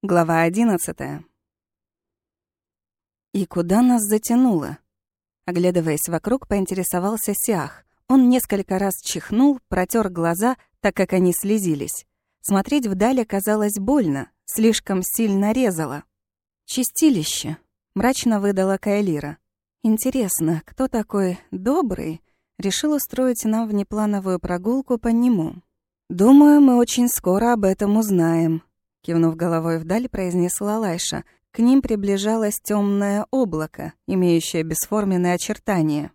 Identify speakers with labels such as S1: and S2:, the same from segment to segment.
S1: Глава одиннадцатая. «И куда нас затянуло?» Оглядываясь вокруг, поинтересовался Сиах. Он несколько раз чихнул, протер глаза, так как они слезились. Смотреть вдаль оказалось больно, слишком сильно резало. «Чистилище», — мрачно выдала Кайлира. «Интересно, кто такой добрый?» Решил устроить нам внеплановую прогулку по нему. «Думаю, мы очень скоро об этом узнаем», Кивнув головой вдаль, произнесла Лайша. К ним приближалось темное облако, имеющее бесформенные очертания.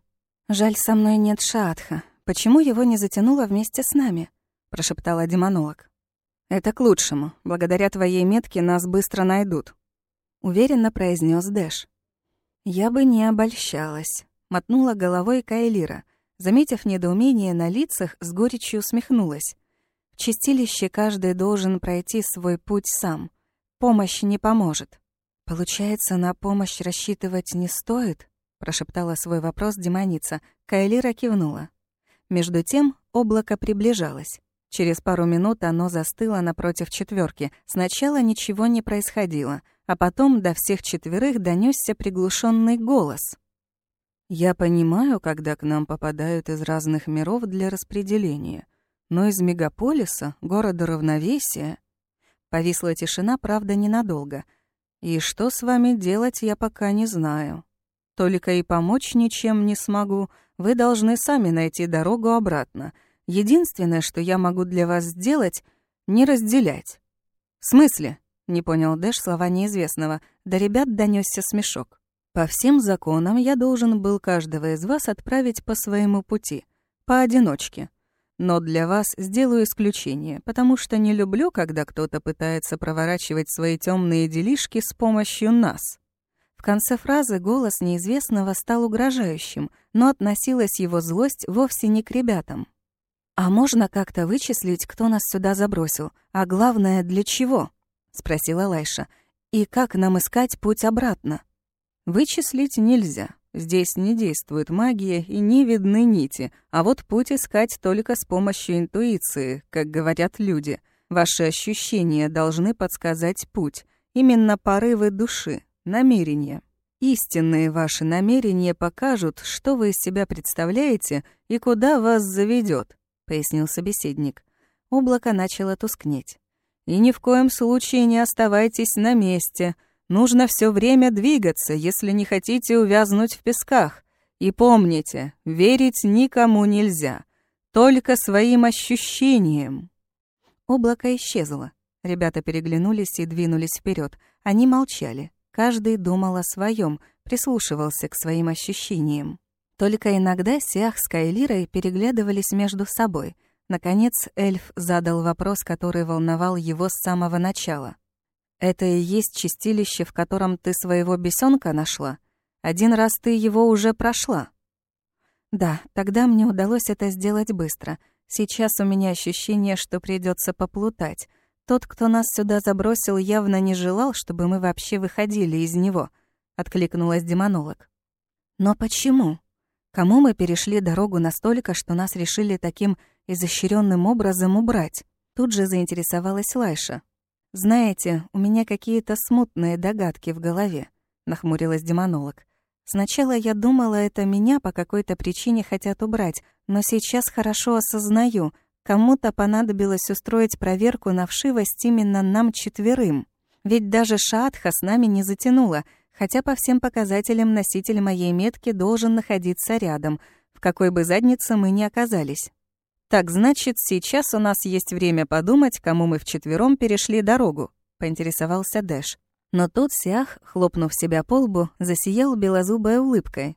S1: «Жаль, со мной нет Шатха. Почему его не затянуло вместе с нами?» — прошептала демонолог. «Это к лучшему. Благодаря твоей метке нас быстро найдут», — уверенно произнес Дэш. «Я бы не обольщалась», — мотнула головой Кайлира. Заметив недоумение на лицах, с горечью усмехнулась. Чистилище каждый должен пройти свой путь сам. Помощь не поможет. «Получается, на помощь рассчитывать не стоит?» — прошептала свой вопрос демоница. Кайлира кивнула. Между тем облако приближалось. Через пару минут оно застыло напротив четверки. Сначала ничего не происходило, а потом до всех четверых донесся приглушенный голос. «Я понимаю, когда к нам попадают из разных миров для распределения. Но из мегаполиса, города равновесия... Повисла тишина, правда, ненадолго. И что с вами делать, я пока не знаю. Только и помочь ничем не смогу. Вы должны сами найти дорогу обратно. Единственное, что я могу для вас сделать, не разделять. В смысле? Не понял Дэш слова неизвестного. До ребят донесся смешок. По всем законам я должен был каждого из вас отправить по своему пути, поодиночке. Но для вас сделаю исключение, потому что не люблю, когда кто-то пытается проворачивать свои темные делишки с помощью нас. В конце фразы голос неизвестного стал угрожающим, но относилась его злость вовсе не к ребятам. «А можно как-то вычислить, кто нас сюда забросил? А главное, для чего?» — спросила Лайша. «И как нам искать путь обратно?» «Вычислить нельзя. Здесь не действует магия и не видны нити, а вот путь искать только с помощью интуиции, как говорят люди. Ваши ощущения должны подсказать путь, именно порывы души, намерения. Истинные ваши намерения покажут, что вы из себя представляете и куда вас заведет, пояснил собеседник. Облако начало тускнеть. И ни в коем случае не оставайтесь на месте — Нужно все время двигаться, если не хотите увязнуть в песках. И помните, верить никому нельзя, только своим ощущениям. Облако исчезло. Ребята переглянулись и двинулись вперед. Они молчали. Каждый думал о своем, прислушивался к своим ощущениям. Только иногда Сиах с Кайлирой переглядывались между собой. Наконец эльф задал вопрос, который волновал его с самого начала. Это и есть чистилище, в котором ты своего бесенка нашла? Один раз ты его уже прошла. Да, тогда мне удалось это сделать быстро. Сейчас у меня ощущение, что придется поплутать. Тот, кто нас сюда забросил, явно не желал, чтобы мы вообще выходили из него, откликнулась демонолог. Но почему? Кому мы перешли дорогу настолько, что нас решили таким изощренным образом убрать? Тут же заинтересовалась Лайша. «Знаете, у меня какие-то смутные догадки в голове», — нахмурилась демонолог. «Сначала я думала, это меня по какой-то причине хотят убрать, но сейчас хорошо осознаю, кому-то понадобилось устроить проверку на вшивость именно нам четверым. Ведь даже Шаатха с нами не затянула, хотя по всем показателям носитель моей метки должен находиться рядом, в какой бы заднице мы ни оказались. «Так, значит, сейчас у нас есть время подумать, кому мы вчетвером перешли дорогу», — поинтересовался Дэш. Но тут Сиах, хлопнув себя по лбу, засиял белозубой улыбкой.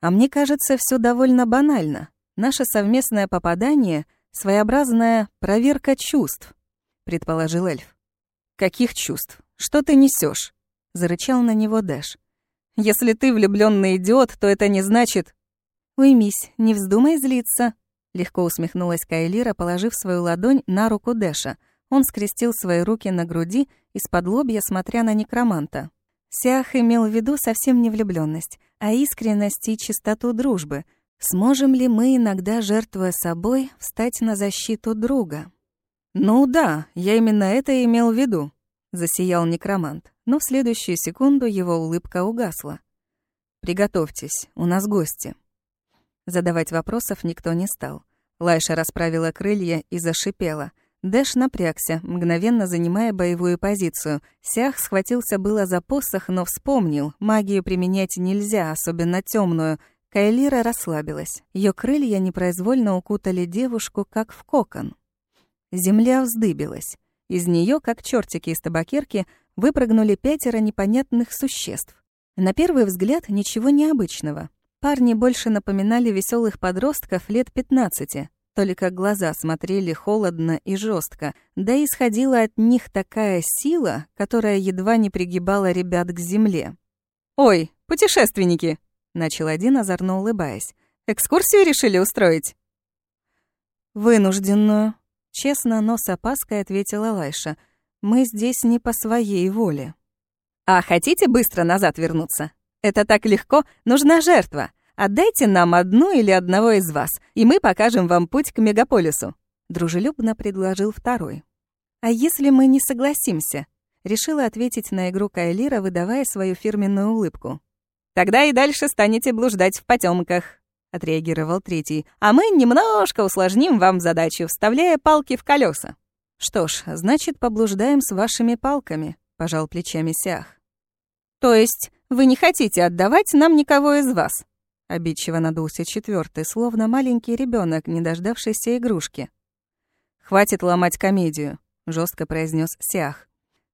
S1: «А мне кажется, все довольно банально. Наше совместное попадание — своеобразная проверка чувств», — предположил эльф. «Каких чувств? Что ты несешь? зарычал на него Дэш. «Если ты влюбленный идиот, то это не значит...» «Уймись, не вздумай злиться», Легко усмехнулась Кайлира, положив свою ладонь на руку Дэша. Он скрестил свои руки на груди, из-под лобья смотря на некроманта. Сиах имел в виду совсем не влюбленность, а искренность и чистоту дружбы. Сможем ли мы иногда, жертвуя собой, встать на защиту друга? «Ну да, я именно это и имел в виду», — засиял некромант, но в следующую секунду его улыбка угасла. «Приготовьтесь, у нас гости». Задавать вопросов никто не стал. Лайша расправила крылья и зашипела. Дэш напрягся, мгновенно занимая боевую позицию. Сях схватился было за посох, но вспомнил, магию применять нельзя, особенно темную. Кайлира расслабилась. Ее крылья непроизвольно укутали девушку, как в кокон. Земля вздыбилась. Из нее, как чертики из табакерки, выпрыгнули пятеро непонятных существ. На первый взгляд ничего необычного. Парни больше напоминали веселых подростков лет 15, только глаза смотрели холодно и жестко, да исходила от них такая сила, которая едва не пригибала ребят к земле. «Ой, путешественники!» — начал один, озорно улыбаясь. «Экскурсию решили устроить?» «Вынужденную», — честно, но с опаской ответила Лайша. «Мы здесь не по своей воле». «А хотите быстро назад вернуться? Это так легко, нужна жертва. Отдайте нам одну или одного из вас, и мы покажем вам путь к мегаполису», — дружелюбно предложил второй. «А если мы не согласимся?» — решила ответить на игру Кайлира, выдавая свою фирменную улыбку. «Тогда и дальше станете блуждать в потемках, отреагировал третий. «А мы немножко усложним вам задачу, вставляя палки в колеса. «Что ж, значит, поблуждаем с вашими палками», — пожал плечами Сях. «То есть вы не хотите отдавать нам никого из вас?» Обидчиво надулся четвертый, словно маленький ребенок, не дождавшийся игрушки. «Хватит ломать комедию», — жестко произнес Сиах.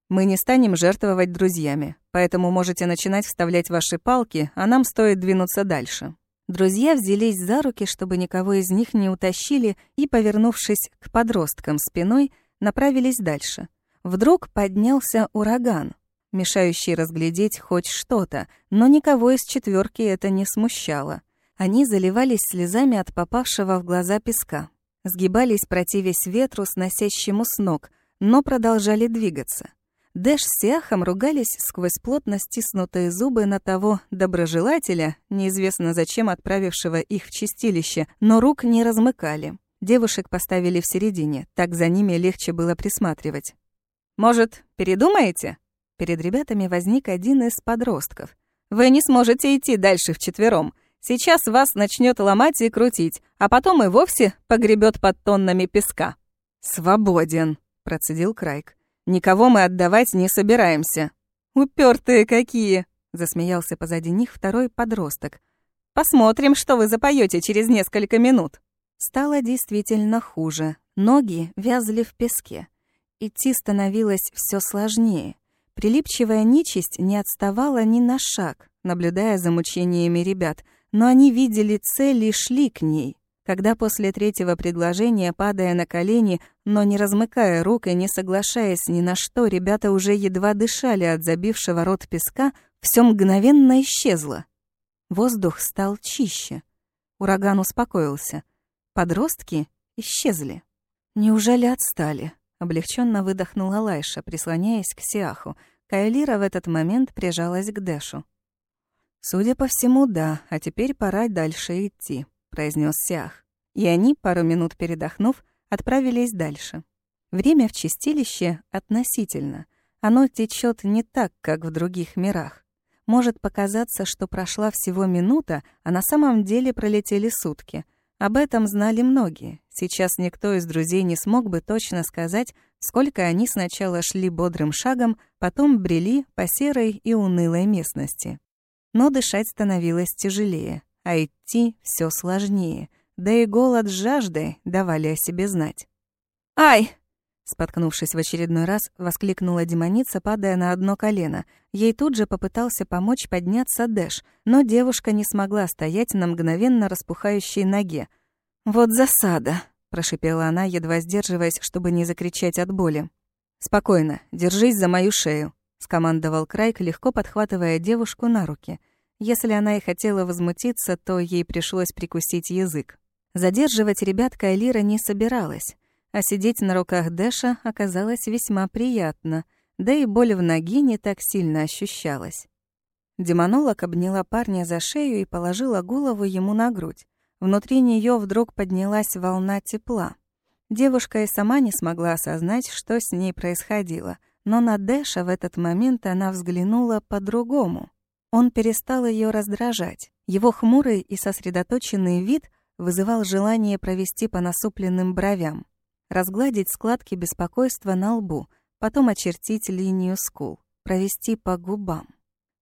S1: «Мы не станем жертвовать друзьями, поэтому можете начинать вставлять ваши палки, а нам стоит двинуться дальше». Друзья взялись за руки, чтобы никого из них не утащили, и, повернувшись к подросткам спиной, направились дальше. Вдруг поднялся ураган мешающий разглядеть хоть что-то, но никого из четверки это не смущало. Они заливались слезами от попавшего в глаза песка, сгибались противясь ветру, сносящему с ног, но продолжали двигаться. Дэш с Сиахом ругались сквозь плотно стиснутые зубы на того доброжелателя, неизвестно зачем отправившего их в чистилище, но рук не размыкали. Девушек поставили в середине, так за ними легче было присматривать. «Может, передумаете?» Перед ребятами возник один из подростков. «Вы не сможете идти дальше вчетвером. Сейчас вас начнет ломать и крутить, а потом и вовсе погребет под тоннами песка». «Свободен», — процедил Крайк. «Никого мы отдавать не собираемся». «Упертые какие!» — засмеялся позади них второй подросток. «Посмотрим, что вы запоете через несколько минут». Стало действительно хуже. Ноги вязли в песке. Идти становилось все сложнее. Прилипчивая нечисть не отставала ни на шаг, наблюдая за мучениями ребят, но они видели цель и шли к ней. Когда после третьего предложения, падая на колени, но не размыкая рук и не соглашаясь ни на что, ребята уже едва дышали от забившего рот песка, все мгновенно исчезло. Воздух стал чище. Ураган успокоился. Подростки исчезли. Неужели отстали? Облегченно выдохнула Лайша, прислоняясь к Сиаху. Кайлира в этот момент прижалась к Дэшу. «Судя по всему, да, а теперь пора дальше идти», — произнес Сиах. И они, пару минут передохнув, отправились дальше. Время в чистилище относительно. Оно течет не так, как в других мирах. Может показаться, что прошла всего минута, а на самом деле пролетели сутки — об этом знали многие. Сейчас никто из друзей не смог бы точно сказать, сколько они сначала шли бодрым шагом, потом брели по серой и унылой местности. Но дышать становилось тяжелее, а идти все сложнее, да и голод с жаждой давали о себе знать. «Ай!» Споткнувшись в очередной раз, воскликнула демоница, падая на одно колено. Ей тут же попытался помочь подняться Дэш, но девушка не смогла стоять на мгновенно распухающей ноге. «Вот засада!» — прошипела она, едва сдерживаясь, чтобы не закричать от боли. «Спокойно, держись за мою шею», — скомандовал Крайк, легко подхватывая девушку на руки. Если она и хотела возмутиться, то ей пришлось прикусить язык. Задерживать ребят Кайлира не собиралась а сидеть на руках Дэша оказалось весьма приятно, да и боль в ноге не так сильно ощущалась. Демонолог обняла парня за шею и положила голову ему на грудь. Внутри нее вдруг поднялась волна тепла. Девушка и сама не смогла осознать, что с ней происходило, но на Дэша в этот момент она взглянула по-другому. Он перестал ее раздражать. Его хмурый и сосредоточенный вид вызывал желание провести по насупленным бровям, разгладить складки беспокойства на лбу, потом очертить линию скул, провести по губам.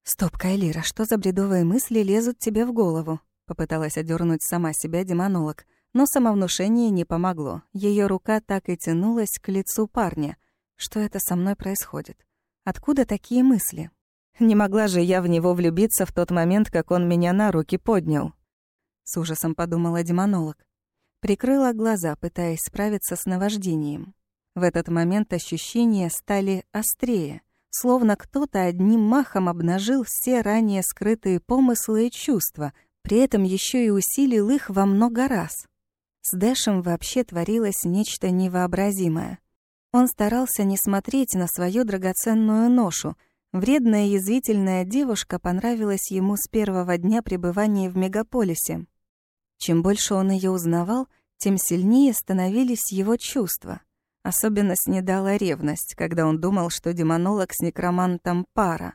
S1: «Стоп, Кайлира, что за бредовые мысли лезут тебе в голову?» Попыталась одернуть сама себя демонолог, но самовнушение не помогло. Ее рука так и тянулась к лицу парня. Что это со мной происходит? Откуда такие мысли? Не могла же я в него влюбиться в тот момент, как он меня на руки поднял. С ужасом подумала демонолог. Прикрыла глаза, пытаясь справиться с наваждением. В этот момент ощущения стали острее, словно кто-то одним махом обнажил все ранее скрытые помыслы и чувства, при этом еще и усилил их во много раз. С Дэшем вообще творилось нечто невообразимое. Он старался не смотреть на свою драгоценную ношу. Вредная язвительная девушка понравилась ему с первого дня пребывания в мегаполисе. Чем больше он ее узнавал, тем сильнее становились его чувства. Особенно снедала ревность, когда он думал, что демонолог с некромантом пара.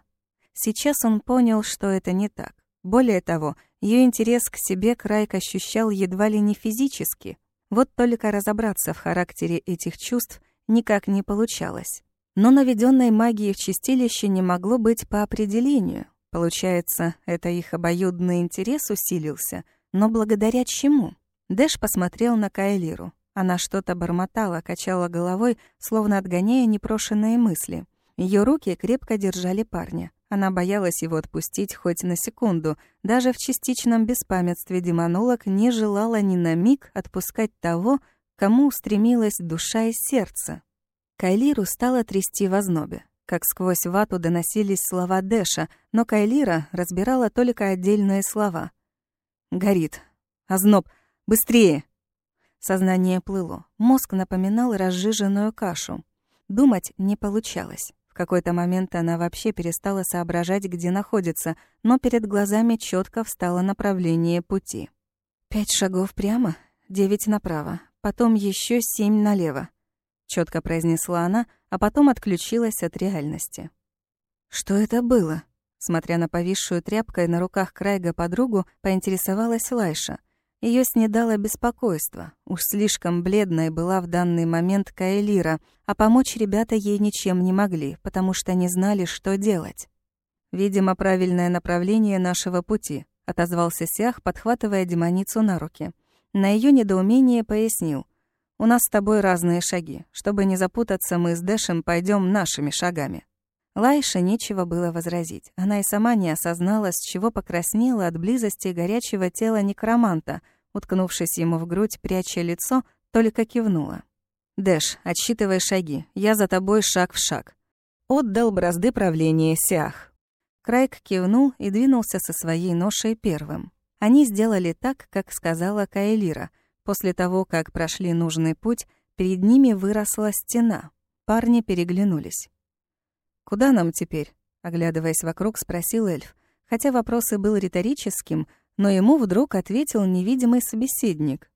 S1: Сейчас он понял, что это не так. Более того, ее интерес к себе Крайк ощущал едва ли не физически. Вот только разобраться в характере этих чувств никак не получалось. Но наведенной магии в чистилище не могло быть по определению. Получается, это их обоюдный интерес усилился — но благодаря чему? Дэш посмотрел на Кайлиру. Она что-то бормотала, качала головой, словно отгоняя непрошенные мысли. Ее руки крепко держали парня. Она боялась его отпустить хоть на секунду. Даже в частичном беспамятстве демонолог не желала ни на миг отпускать того, кому устремилась душа и сердце. Кайлиру стало трясти в ознобе. Как сквозь вату доносились слова Дэша, но Кайлира разбирала только отдельные слова. Горит. Озноб. Быстрее! Сознание плыло. Мозг напоминал разжиженную кашу. Думать не получалось. Какой-то момент она вообще перестала соображать, где находится, но перед глазами четко встало направление пути. Пять шагов прямо, девять направо, потом еще семь налево. Четко произнесла она, а потом отключилась от реальности. Что это было? Смотря на повисшую тряпкой на руках Крайга подругу, поинтересовалась Лайша. Ее снедало беспокойство. Уж слишком бледной была в данный момент Каэлира, а помочь ребята ей ничем не могли, потому что не знали, что делать. «Видимо, правильное направление нашего пути», — отозвался Сях, подхватывая демоницу на руки. На ее недоумение пояснил. «У нас с тобой разные шаги. Чтобы не запутаться, мы с Дэшем пойдем нашими шагами». Лайше нечего было возразить. Она и сама не осознала, с чего покраснела от близости горячего тела некроманта, уткнувшись ему в грудь, пряча лицо, только кивнула. «Дэш, отсчитывай шаги. Я за тобой шаг в шаг». Отдал бразды правления Сях. Крайк кивнул и двинулся со своей ношей первым. Они сделали так, как сказала Каэлира. После того, как прошли нужный путь, перед ними выросла стена. Парни переглянулись. «Куда нам теперь?» — оглядываясь вокруг, спросил эльф. Хотя вопрос и был риторическим, но ему вдруг ответил невидимый собеседник.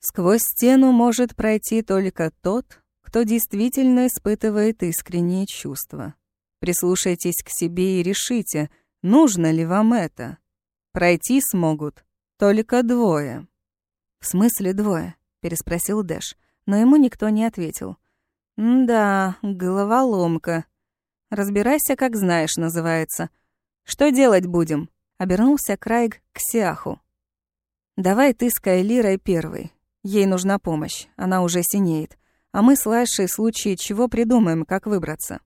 S1: «Сквозь стену может пройти только тот, кто действительно испытывает искренние чувства. Прислушайтесь к себе и решите, нужно ли вам это. Пройти смогут только двое». «В смысле двое?» — переспросил Дэш, но ему никто не ответил. «Да, головоломка», Разбирайся, как знаешь, называется. Что делать будем? Обернулся Крайг к Сиаху. Давай ты с Кайлирой первой. Ей нужна помощь, она уже синеет. А мы с Лайшей в случае чего придумаем, как выбраться.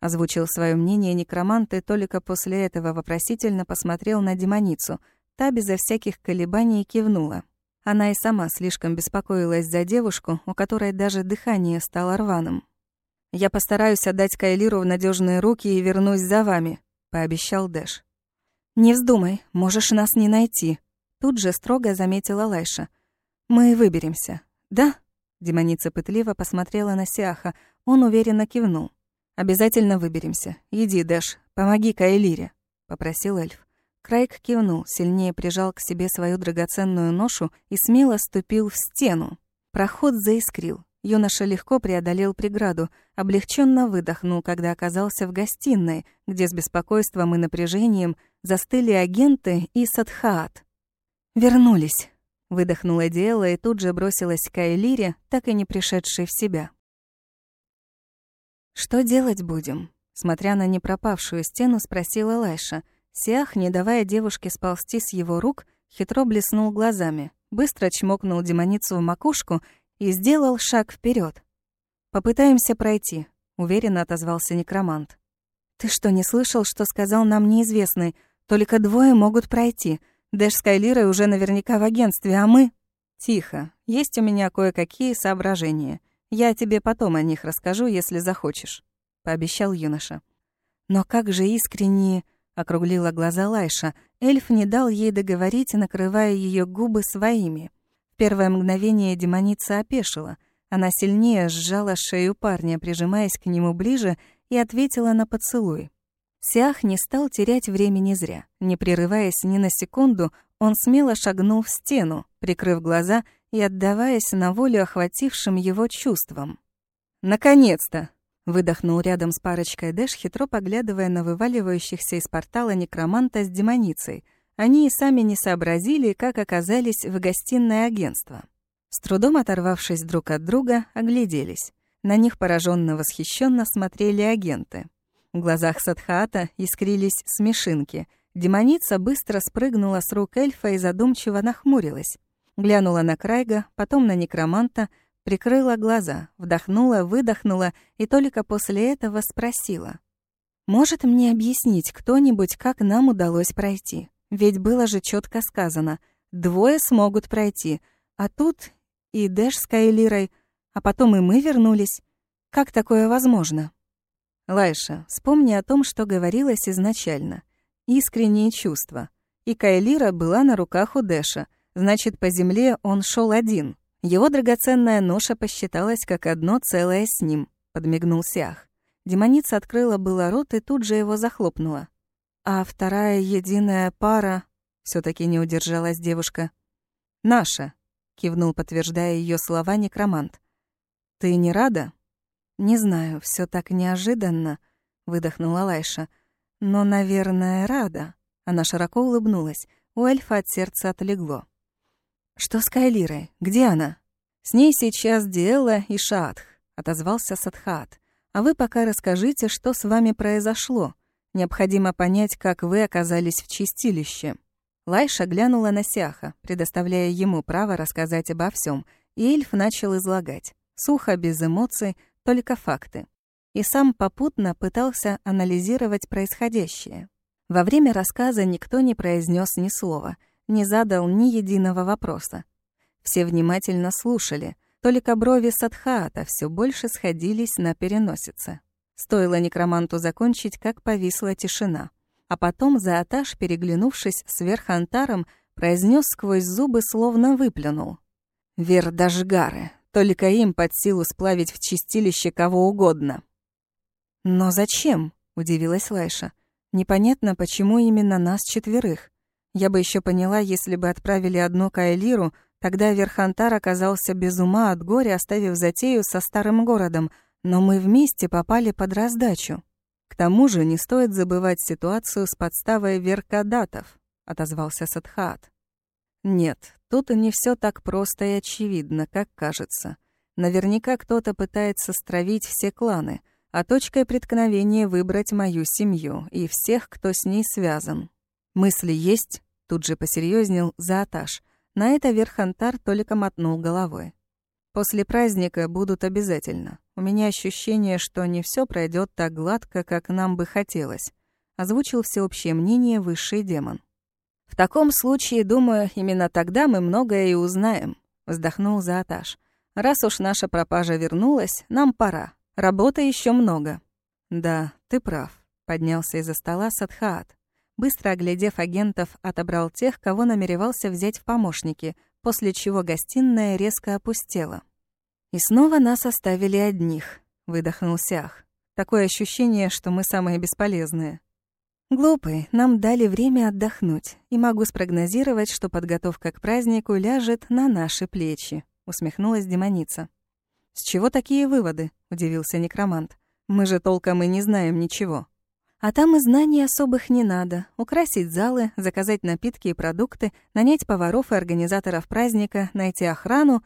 S1: Озвучил свое мнение некромант и только после этого вопросительно посмотрел на демоницу. Та безо всяких колебаний кивнула. Она и сама слишком беспокоилась за девушку, у которой даже дыхание стало рваным. «Я постараюсь отдать Кайлиру в надежные руки и вернусь за вами», — пообещал Дэш. «Не вздумай, можешь нас не найти», — тут же строго заметила Лайша. «Мы выберемся, да?» Демоница пытливо посмотрела на Сиаха. Он уверенно кивнул. «Обязательно выберемся. Иди, Дэш, помоги Кайлире», — попросил эльф. Крайк кивнул, сильнее прижал к себе свою драгоценную ношу и смело ступил в стену. Проход заискрил. Юноша легко преодолел преграду, облегченно выдохнул, когда оказался в гостиной, где с беспокойством и напряжением застыли агенты и Садхаат. «Вернулись», — выдохнула Диэла и тут же бросилась к Айлире, так и не пришедшей в себя. «Что делать будем?» Смотря на непропавшую стену, спросила Лайша. Сиах, не давая девушке сползти с его рук, хитро блеснул глазами, быстро чмокнул демоницу в макушку и сделал шаг вперед. «Попытаемся пройти», — уверенно отозвался некромант. «Ты что, не слышал, что сказал нам неизвестный? Только двое могут пройти. Дэш с Кайлирой уже наверняка в агентстве, а мы...» «Тихо. Есть у меня кое-какие соображения. Я тебе потом о них расскажу, если захочешь», — пообещал юноша. «Но как же искренне...» — округлила глаза Лайша. Эльф не дал ей договорить, накрывая ее губы своими первое мгновение демоница опешила. Она сильнее сжала шею парня, прижимаясь к нему ближе, и ответила на поцелуй. Сиах не стал терять времени зря. Не прерываясь ни на секунду, он смело шагнул в стену, прикрыв глаза и отдаваясь на волю охватившим его чувствам. «Наконец-то!» — выдохнул рядом с парочкой Дэш, хитро поглядывая на вываливающихся из портала некроманта с демоницей — они и сами не сообразили, как оказались в гостиное агентство. С трудом оторвавшись друг от друга, огляделись. На них пораженно восхищенно смотрели агенты. В глазах Садхаата искрились смешинки. Демоница быстро спрыгнула с рук эльфа и задумчиво нахмурилась. Глянула на Крайга, потом на некроманта, прикрыла глаза, вдохнула, выдохнула и только после этого спросила. «Может мне объяснить кто-нибудь, как нам удалось пройти?» Ведь было же четко сказано, двое смогут пройти, а тут и Дэш с Кайлирой, а потом и мы вернулись. Как такое возможно? Лайша, вспомни о том, что говорилось изначально. Искренние чувства. И Кайлира была на руках у Дэша, значит, по земле он шел один. Его драгоценная ноша посчиталась как одно целое с ним, подмигнул Сях. Демоница открыла было рот и тут же его захлопнула. А вторая единая пара... все таки не удержалась девушка. «Наша», — кивнул, подтверждая ее слова некромант. «Ты не рада?» «Не знаю, все так неожиданно», — выдохнула Лайша. «Но, наверное, рада». Она широко улыбнулась. У эльфа от сердца отлегло. «Что с Кайлирой? Где она?» «С ней сейчас Диэла и Шаатх», — отозвался Садхат. «А вы пока расскажите, что с вами произошло. Необходимо понять, как вы оказались в чистилище». Лайша глянула на Сяха, предоставляя ему право рассказать обо всем, и эльф начал излагать. Сухо, без эмоций, только факты. И сам попутно пытался анализировать происходящее. Во время рассказа никто не произнес ни слова, не задал ни единого вопроса. Все внимательно слушали, только брови Садхаата все больше сходились на переносице. Стоило некроманту закончить, как повисла тишина. А потом Зааташ, переглянувшись с Верхантаром, произнес сквозь зубы, словно выплюнул. «Вердашгары, только им под силу сплавить в чистилище кого угодно». «Но зачем?» — удивилась Лайша. «Непонятно, почему именно нас четверых. Я бы еще поняла, если бы отправили одну Кайлиру, тогда Верхантар оказался без ума от горя, оставив затею со старым городом, но мы вместе попали под раздачу. К тому же не стоит забывать ситуацию с подставой веркадатов, отозвался Садхат. Нет, тут не все так просто и очевидно, как кажется. Наверняка кто-то пытается стравить все кланы, а точкой преткновения выбрать мою семью и всех, кто с ней связан. Мысли есть? Тут же посерьезнел Зааташ. На это Верхантар только мотнул головой. После праздника будут обязательно. У меня ощущение, что не все пройдет так гладко, как нам бы хотелось, озвучил всеобщее мнение высший демон. В таком случае, думаю, именно тогда мы многое и узнаем, вздохнул Зааташ. Раз уж наша пропажа вернулась, нам пора. Работы еще много. Да, ты прав, поднялся из-за стола Садхаат. Быстро оглядев агентов, отобрал тех, кого намеревался взять в помощники — после чего гостиная резко опустела. «И снова нас оставили одних», — выдохнул Сях. «Такое ощущение, что мы самые бесполезные». «Глупый, нам дали время отдохнуть, и могу спрогнозировать, что подготовка к празднику ляжет на наши плечи», — усмехнулась демоница. «С чего такие выводы?» — удивился некромант. «Мы же толком и не знаем ничего». А там и знаний особых не надо. Украсить залы, заказать напитки и продукты, нанять поваров и организаторов праздника, найти охрану.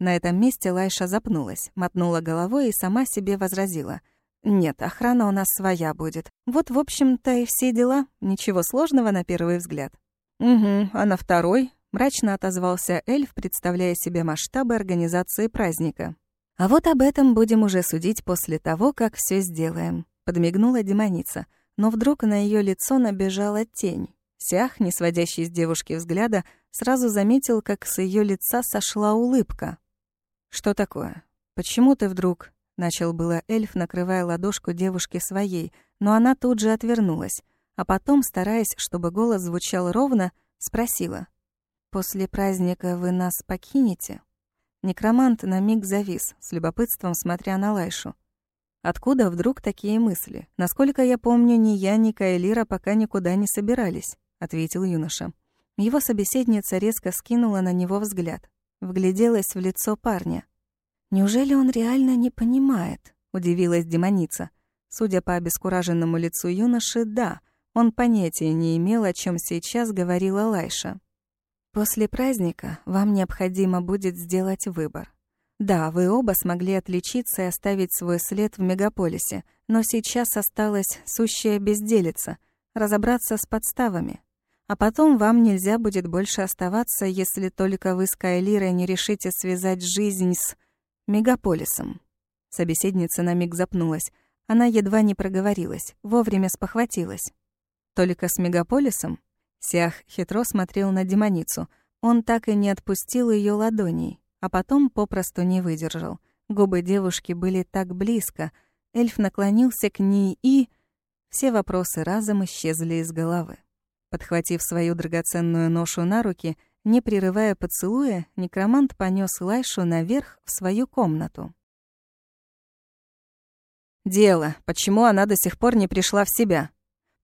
S1: На этом месте Лайша запнулась, мотнула головой и сама себе возразила. «Нет, охрана у нас своя будет. Вот, в общем-то, и все дела. Ничего сложного на первый взгляд». «Угу, а на второй?» — мрачно отозвался эльф, представляя себе масштабы организации праздника. «А вот об этом будем уже судить после того, как все сделаем», — подмигнула демоница. Но вдруг на ее лицо набежала тень. Сях, не сводящий с девушки взгляда, сразу заметил, как с ее лица сошла улыбка. «Что такое? Почему ты вдруг...» — начал было эльф, накрывая ладошку девушки своей, но она тут же отвернулась, а потом, стараясь, чтобы голос звучал ровно, спросила. «После праздника вы нас покинете?» Некромант на миг завис, с любопытством смотря на Лайшу. Откуда вдруг такие мысли? Насколько я помню, ни я, ни Кайлира пока никуда не собирались, ответил юноша. Его собеседница резко скинула на него взгляд, вгляделась в лицо парня. Неужели он реально не понимает? удивилась демоница. Судя по обескураженному лицу юноши, да, он понятия не имел, о чем сейчас говорила Лайша. После праздника вам необходимо будет сделать выбор. Да, вы оба смогли отличиться и оставить свой след в мегаполисе, но сейчас осталась сущая безделица — разобраться с подставами. А потом вам нельзя будет больше оставаться, если только вы с Кайлирой не решите связать жизнь с мегаполисом. Собеседница на миг запнулась. Она едва не проговорилась, вовремя спохватилась. Только с мегаполисом? Сиах хитро смотрел на демоницу. Он так и не отпустил ее ладоней, а потом попросту не выдержал. Губы девушки были так близко. Эльф наклонился к ней и... Все вопросы разом исчезли из головы. Подхватив свою драгоценную ношу на руки, не прерывая поцелуя, некромант понес Лайшу наверх в свою комнату. «Дело, почему она до сих пор не пришла в себя?»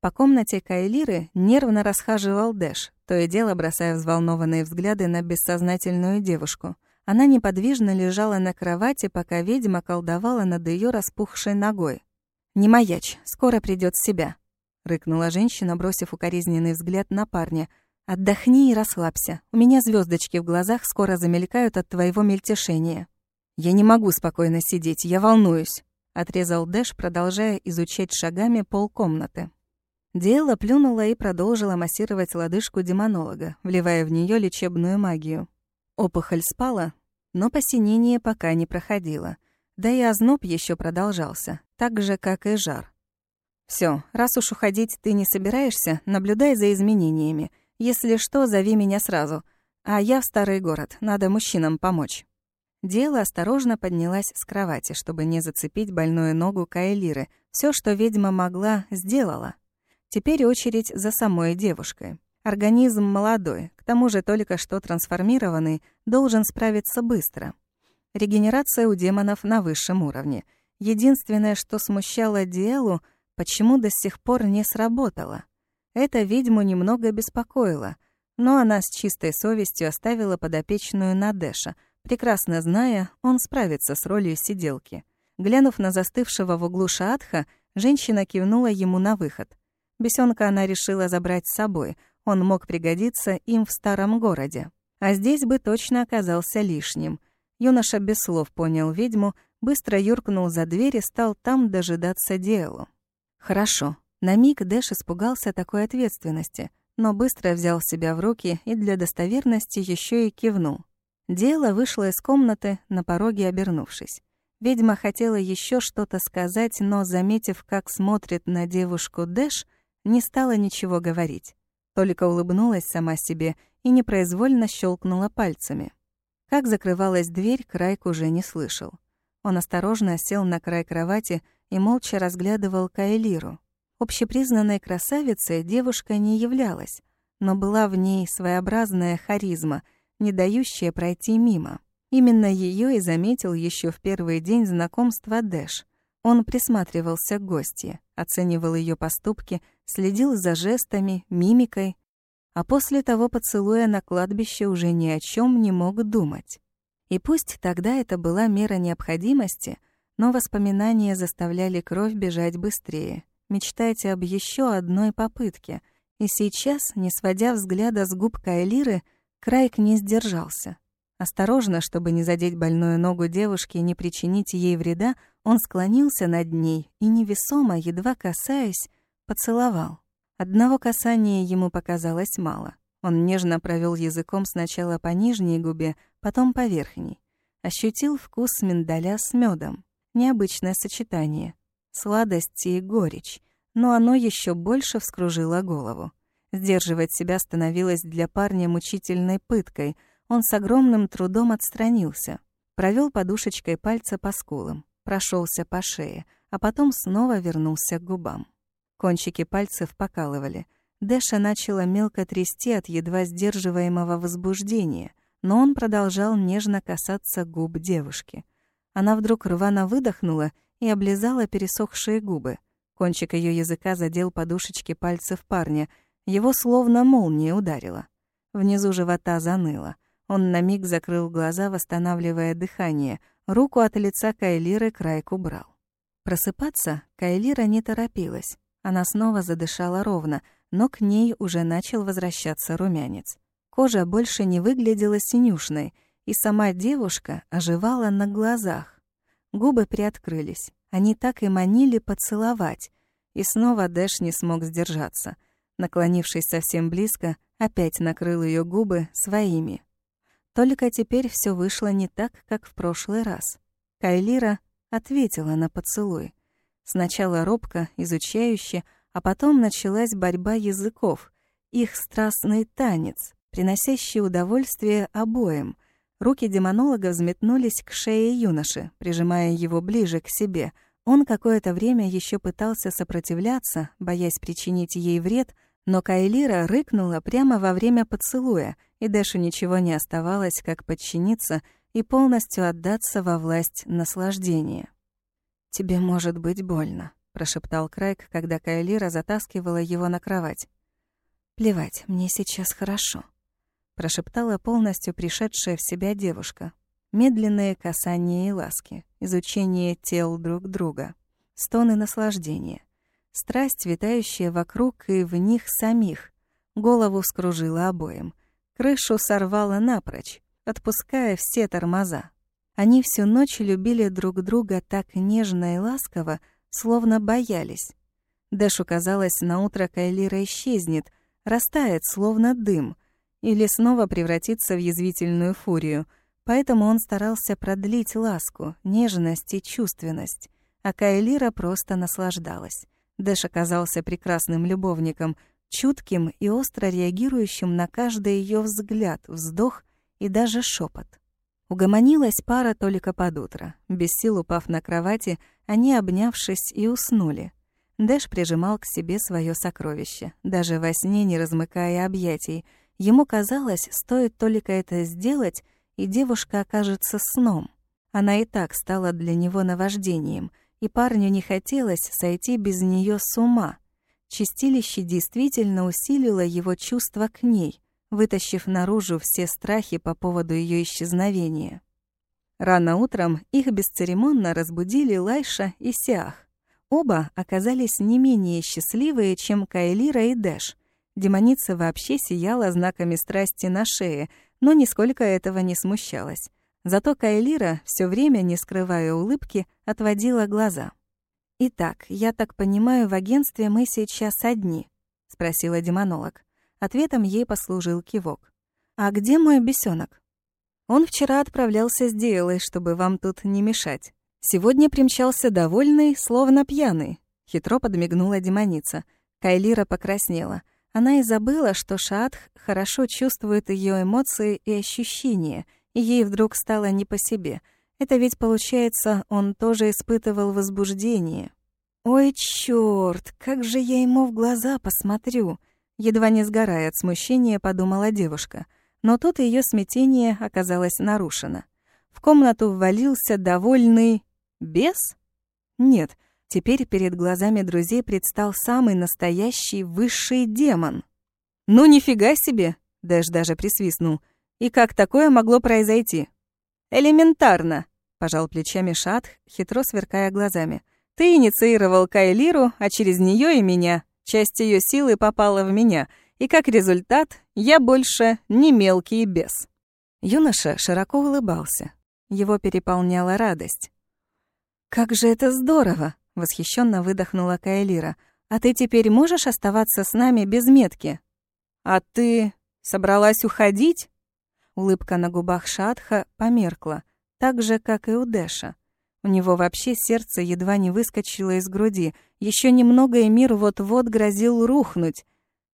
S1: По комнате Кайлиры нервно расхаживал Дэш, то и дело бросая взволнованные взгляды на бессознательную девушку. Она неподвижно лежала на кровати, пока ведьма колдовала над ее распухшей ногой. «Не маячь, скоро придет в себя», — рыкнула женщина, бросив укоризненный взгляд на парня. «Отдохни и расслабься. У меня звездочки в глазах скоро замелькают от твоего мельтешения». «Я не могу спокойно сидеть, я волнуюсь», — отрезал Дэш, продолжая изучать шагами полкомнаты. Диэла плюнула и продолжила массировать лодыжку демонолога, вливая в нее лечебную магию. Опухоль спала, но посинение пока не проходило. Да и озноб еще продолжался, так же, как и жар. Все, раз уж уходить ты не собираешься, наблюдай за изменениями. Если что, зови меня сразу. А я в старый город, надо мужчинам помочь». Дело осторожно поднялась с кровати, чтобы не зацепить больную ногу Кайлиры. Все, что ведьма могла, сделала. Теперь очередь за самой девушкой. Организм молодой, к тому же только что трансформированный, должен справиться быстро. Регенерация у демонов на высшем уровне. Единственное, что смущало Диэлу, почему до сих пор не сработало. Это ведьму немного беспокоило, но она с чистой совестью оставила подопечную Надеша, прекрасно зная, он справится с ролью сиделки. Глянув на застывшего в углу Шаатха, женщина кивнула ему на выход. Бесенка она решила забрать с собой, он мог пригодиться им в старом городе. А здесь бы точно оказался лишним. Юноша без слов понял ведьму, быстро юркнул за дверь и стал там дожидаться Диэлу. Хорошо. На миг Дэш испугался такой ответственности, но быстро взял себя в руки и для достоверности еще и кивнул. Диэла вышла из комнаты, на пороге обернувшись. Ведьма хотела еще что-то сказать, но, заметив, как смотрит на девушку Дэш, не стала ничего говорить. Только улыбнулась сама себе и непроизвольно щелкнула пальцами. Как закрывалась дверь, Крайк уже не слышал. Он осторожно сел на край кровати и молча разглядывал Кайлиру. Общепризнанной красавицей девушка не являлась, но была в ней своеобразная харизма, не дающая пройти мимо. Именно ее и заметил еще в первый день знакомства Дэш. Он присматривался к гостье, оценивал ее поступки, следил за жестами, мимикой, а после того поцелуя на кладбище уже ни о чем не мог думать. И пусть тогда это была мера необходимости, но воспоминания заставляли кровь бежать быстрее, мечтать об еще одной попытке. И сейчас, не сводя взгляда с губ Кайлиры, Крайк не сдержался. Осторожно, чтобы не задеть больную ногу девушки и не причинить ей вреда, он склонился над ней и невесомо, едва касаясь, поцеловал. Одного касания ему показалось мало. Он нежно провел языком сначала по нижней губе, потом по верхней. Ощутил вкус миндаля с медом. Необычное сочетание. Сладость и горечь. Но оно еще больше вскружило голову. Сдерживать себя становилось для парня мучительной пыткой — он с огромным трудом отстранился, провел подушечкой пальца по скулам, прошелся по шее, а потом снова вернулся к губам. Кончики пальцев покалывали. Дэша начала мелко трясти от едва сдерживаемого возбуждения, но он продолжал нежно касаться губ девушки. Она вдруг рвано выдохнула и облизала пересохшие губы. Кончик ее языка задел подушечки пальцев парня. Его словно молния ударила. Внизу живота заныло. Он на миг закрыл глаза, восстанавливая дыхание. Руку от лица Кайлиры Крайк убрал. Просыпаться Кайлира не торопилась. Она снова задышала ровно, но к ней уже начал возвращаться румянец. Кожа больше не выглядела синюшной, и сама девушка оживала на глазах. Губы приоткрылись. Они так и манили поцеловать. И снова Дэш не смог сдержаться. Наклонившись совсем близко, опять накрыл ее губы своими. Только теперь все вышло не так, как в прошлый раз. Кайлира ответила на поцелуй. Сначала робко, изучающе, а потом началась борьба языков, их страстный танец, приносящий удовольствие обоим. Руки демонолога взметнулись к шее юноши, прижимая его ближе к себе. Он какое-то время еще пытался сопротивляться, боясь причинить ей вред, но Кайлира рыкнула прямо во время поцелуя, и Дэшу ничего не оставалось, как подчиниться и полностью отдаться во власть наслаждения. «Тебе может быть больно», — прошептал Крайк, когда Кайлира затаскивала его на кровать. «Плевать, мне сейчас хорошо», — прошептала полностью пришедшая в себя девушка. Медленные касания и ласки, изучение тел друг друга, стоны наслаждения. Страсть, витающая вокруг и в них самих. Голову скружила обоим. Крышу сорвала напрочь, отпуская все тормоза. Они всю ночь любили друг друга так нежно и ласково, словно боялись. Дэшу казалось, на утро Кайлира исчезнет, растает, словно дым, или снова превратится в язвительную фурию, поэтому он старался продлить ласку, нежность и чувственность, а Кайлира просто наслаждалась. Дэш оказался прекрасным любовником, чутким и остро реагирующим на каждый ее взгляд, вздох и даже шепот. Угомонилась пара только под утро. Без сил упав на кровати, они, обнявшись, и уснули. Дэш прижимал к себе свое сокровище, даже во сне не размыкая объятий. Ему казалось, стоит только это сделать, и девушка окажется сном. Она и так стала для него наваждением, и парню не хотелось сойти без нее с ума. Чистилище действительно усилило его чувства к ней, вытащив наружу все страхи по поводу ее исчезновения. Рано утром их бесцеремонно разбудили Лайша и Сиах. Оба оказались не менее счастливые, чем Кайлира и Дэш. Демоница вообще сияла знаками страсти на шее, но нисколько этого не смущалась. Зато Кайлира, все время не скрывая улыбки, отводила глаза. «Итак, я так понимаю, в агентстве мы сейчас одни?» — спросила демонолог. Ответом ей послужил кивок. «А где мой бесенок? «Он вчера отправлялся с Диэлой, чтобы вам тут не мешать. Сегодня примчался довольный, словно пьяный», — хитро подмигнула демоница. Кайлира покраснела. Она и забыла, что Шаатх хорошо чувствует ее эмоции и ощущения — и ей вдруг стало не по себе. Это ведь, получается, он тоже испытывал возбуждение. «Ой, чёрт, как же я ему в глаза посмотрю!» Едва не сгорая от смущения, подумала девушка. Но тут ее смятение оказалось нарушено. В комнату ввалился довольный... бес? Нет, теперь перед глазами друзей предстал самый настоящий высший демон. «Ну нифига себе!» — Дэш даже присвистнул. И как такое могло произойти? «Элементарно», — пожал плечами Шатх, хитро сверкая глазами. «Ты инициировал Кайлиру, а через нее и меня. Часть ее силы попала в меня, и как результат я больше не мелкий бес». Юноша широко улыбался. Его переполняла радость. «Как же это здорово!» — восхищенно выдохнула Кайлира. «А ты теперь можешь оставаться с нами без метки?» «А ты собралась уходить?» Улыбка на губах Шатха померкла, так же, как и у Дэша. У него вообще сердце едва не выскочило из груди. Еще немного, и мир вот-вот грозил рухнуть.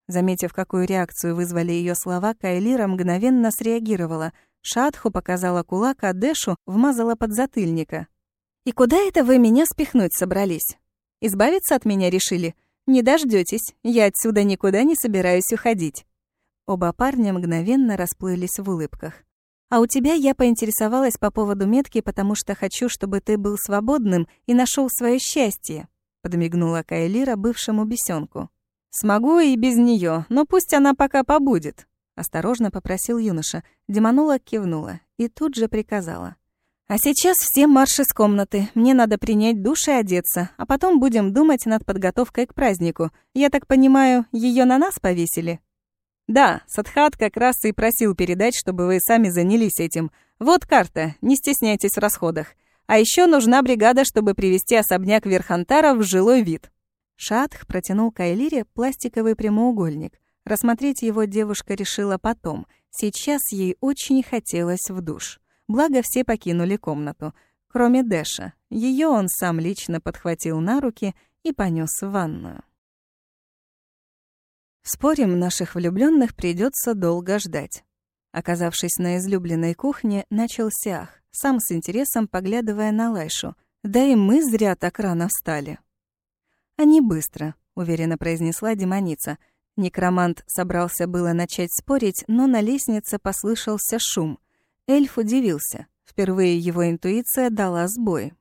S1: Заметив, какую реакцию вызвали ее слова, Кайлира мгновенно среагировала. Шатху показала кулак, а Дэшу вмазала под затыльника. «И куда это вы меня спихнуть собрались? Избавиться от меня решили? Не дождётесь, я отсюда никуда не собираюсь уходить». Оба парня мгновенно расплылись в улыбках. «А у тебя я поинтересовалась по поводу метки, потому что хочу, чтобы ты был свободным и нашел свое счастье», подмигнула Кайлира бывшему бесенку. «Смогу и без нее, но пусть она пока побудет», осторожно попросил юноша. Демонула кивнула и тут же приказала. «А сейчас все марш из комнаты. Мне надо принять душ и одеться, а потом будем думать над подготовкой к празднику. Я так понимаю, ее на нас повесили?» «Да, Садхат как раз и просил передать, чтобы вы сами занялись этим. Вот карта, не стесняйтесь в расходах. А еще нужна бригада, чтобы привести особняк Верхантара в жилой вид». Шатх протянул Кайлире пластиковый прямоугольник. Рассмотреть его девушка решила потом. Сейчас ей очень хотелось в душ. Благо все покинули комнату, кроме Дэша. Ее он сам лично подхватил на руки и понес в ванную. Спорим, наших влюбленных придется долго ждать. Оказавшись на излюбленной кухне, начал Сиах, сам с интересом поглядывая на Лайшу. Да и мы зря так рано встали. Они быстро, уверенно произнесла демоница. Некромант собрался было начать спорить, но на лестнице послышался шум. Эльф удивился. Впервые его интуиция дала сбой.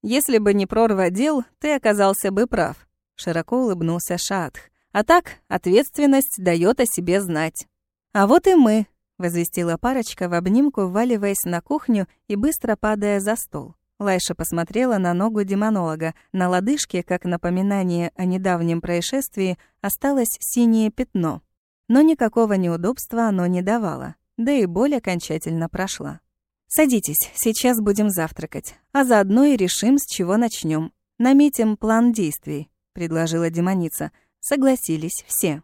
S1: «Если бы не прорва дел, ты оказался бы прав», — широко улыбнулся Шаатх. А так, ответственность дает о себе знать. А вот и мы, возвестила парочка в обнимку, вваливаясь на кухню и быстро падая за стол. Лайша посмотрела на ногу демонолога. На лодыжке, как напоминание о недавнем происшествии, осталось синее пятно. Но никакого неудобства оно не давало. Да и боль окончательно прошла. «Садитесь, сейчас будем завтракать, а заодно и решим, с чего начнем. Наметим план действий», — предложила демоница. Согласились все.